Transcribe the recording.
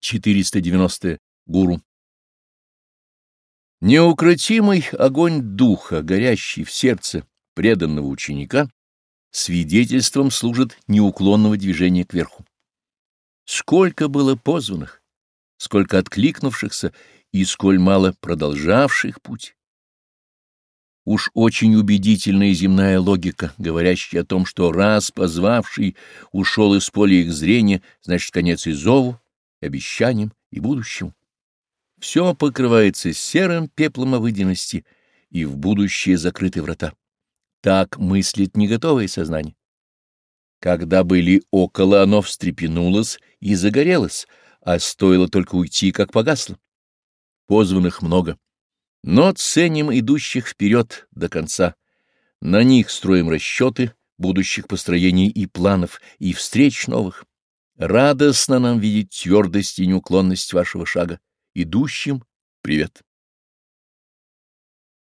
490 гуру. Неукротимый огонь духа, горящий в сердце преданного ученика, свидетельством служит неуклонного движения кверху. Сколько было позванных, сколько откликнувшихся и сколь мало продолжавших путь. Уж очень убедительная земная логика, говорящая о том, что раз позвавший ушел из поля их зрения, значит, конец Изову, обещаниям и будущему. Все покрывается серым пеплом обыденности, и в будущее закрыты врата. Так мыслит неготовое сознание. Когда были около, оно встрепенулось и загорелось, а стоило только уйти, как погасло. Позванных много, но ценим идущих вперед до конца. На них строим расчеты будущих построений и планов, и встреч новых. Радостно нам видеть твердость и неуклонность вашего шага. Идущим привет.